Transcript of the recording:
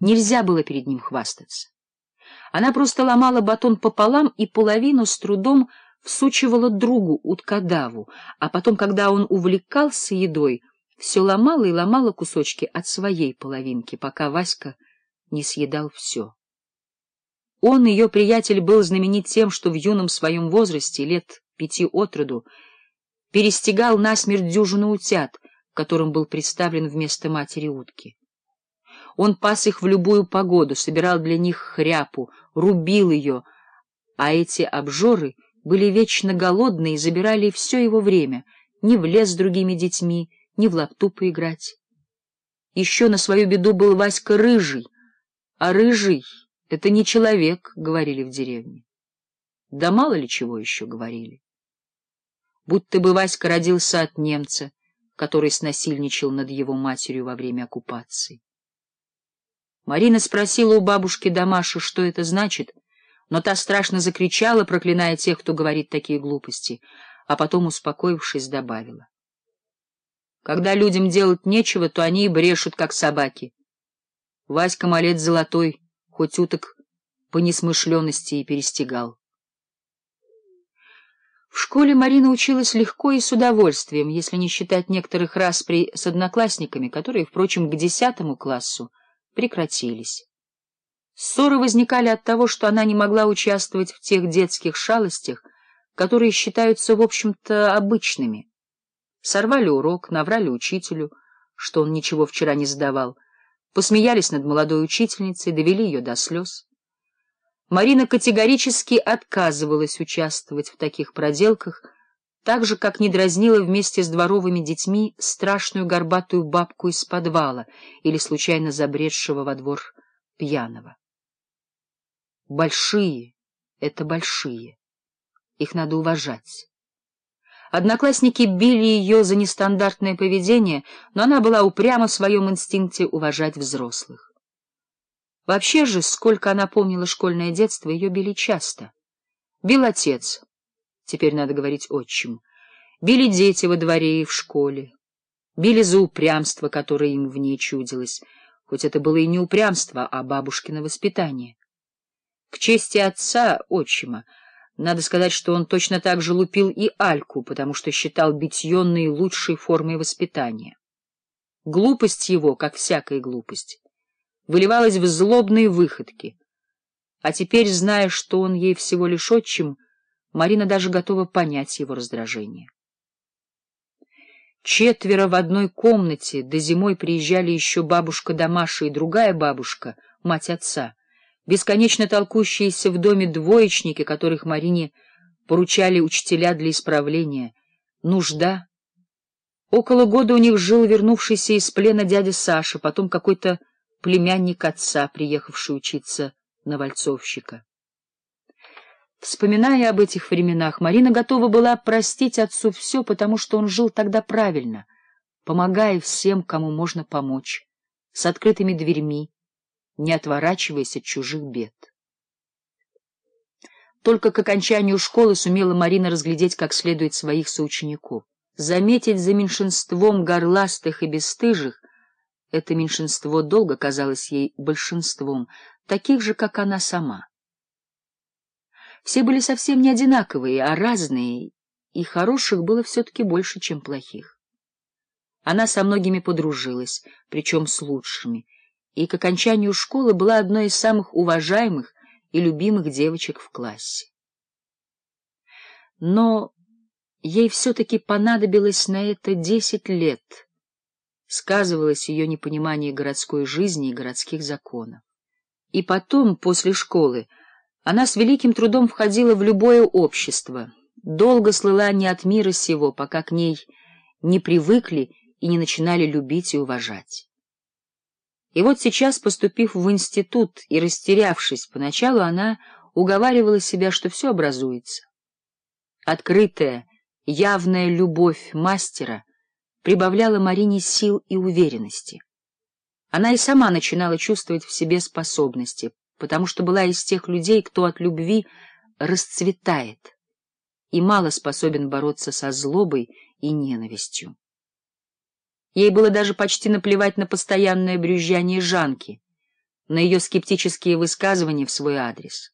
Нельзя было перед ним хвастаться. Она просто ломала батон пополам и половину с трудом всучивала другу уткадаву, а потом, когда он увлекался едой, все ломала и ломала кусочки от своей половинки, пока Васька не съедал все. Он, ее приятель, был знаменит тем, что в юном своем возрасте, лет пяти от роду, перестигал насмерть дюжину утят, которым был представлен вместо матери утки. Он пас их в любую погоду, собирал для них хряпу, рубил ее, а эти обжоры были вечно голодны и забирали все его время, ни в лес с другими детьми, ни в лапту поиграть. Еще на свою беду был Васька Рыжий, а Рыжий — это не человек, — говорили в деревне. Да мало ли чего еще говорили. Будто бы Васька родился от немца, который снасильничал над его матерью во время оккупации. Марина спросила у бабушки Дамаши, что это значит, но та страшно закричала, проклиная тех, кто говорит такие глупости, а потом, успокоившись, добавила. Когда людям делать нечего, то они и брешут, как собаки. Васька молец золотой, хоть уток по несмышленности и перестигал. В школе Марина училась легко и с удовольствием, если не считать некоторых распри с одноклассниками, которые, впрочем, к десятому классу прекратились. Ссоры возникали от того, что она не могла участвовать в тех детских шалостях, которые считаются, в общем-то, обычными. Сорвали урок, наврали учителю, что он ничего вчера не сдавал, посмеялись над молодой учительницей, довели ее до слез. Марина категорически отказывалась участвовать в таких проделках, так же, как не дразнила вместе с дворовыми детьми страшную горбатую бабку из подвала или случайно забредшего во двор пьяного. Большие — это большие. Их надо уважать. Одноклассники били ее за нестандартное поведение, но она была упряма в своем инстинкте уважать взрослых. Вообще же, сколько она помнила школьное детство, ее били часто. Бил отец, теперь надо говорить отчим. Били дети во дворе и в школе. Били за упрямство, которое им в ней чудилось, хоть это было и не упрямство, а бабушкино воспитание. К чести отца, отчима, надо сказать, что он точно так же лупил и Альку, потому что считал битье наилучшей формой воспитания. Глупость его, как всякая глупость, выливалась в злобные выходки. А теперь, зная, что он ей всего лишь отчим, Марина даже готова понять его раздражение. Четверо в одной комнате, до зимой приезжали еще бабушка Дамаша и другая бабушка, мать отца, бесконечно толкущиеся в доме двоечники, которых Марине поручали учителя для исправления, нужда. Около года у них жил вернувшийся из плена дядя Саша, потом какой-то племянник отца, приехавший учиться на вальцовщика. Вспоминая об этих временах, Марина готова была простить отцу все, потому что он жил тогда правильно, помогая всем, кому можно помочь, с открытыми дверьми, не отворачиваясь от чужих бед. Только к окончанию школы сумела Марина разглядеть как следует своих соучеников. Заметить за меньшинством горластых и бесстыжих — это меньшинство долго казалось ей большинством, таких же, как она сама. Все были совсем не одинаковые, а разные, и хороших было все-таки больше, чем плохих. Она со многими подружилась, причем с лучшими, и к окончанию школы была одной из самых уважаемых и любимых девочек в классе. Но ей все-таки понадобилось на это десять лет. Сказывалось ее непонимание городской жизни и городских законов. И потом, после школы, она с великим трудом входила в любое общество, долго слыла не от мира сего, пока к ней не привыкли и не начинали любить и уважать. И вот сейчас, поступив в институт и растерявшись поначалу, она уговаривала себя, что все образуется. Открытая, явная любовь мастера прибавляла Марине сил и уверенности. Она и сама начинала чувствовать в себе способности, потому что была из тех людей, кто от любви расцветает и мало способен бороться со злобой и ненавистью. Ей было даже почти наплевать на постоянное брюзжание Жанки, на ее скептические высказывания в свой адрес.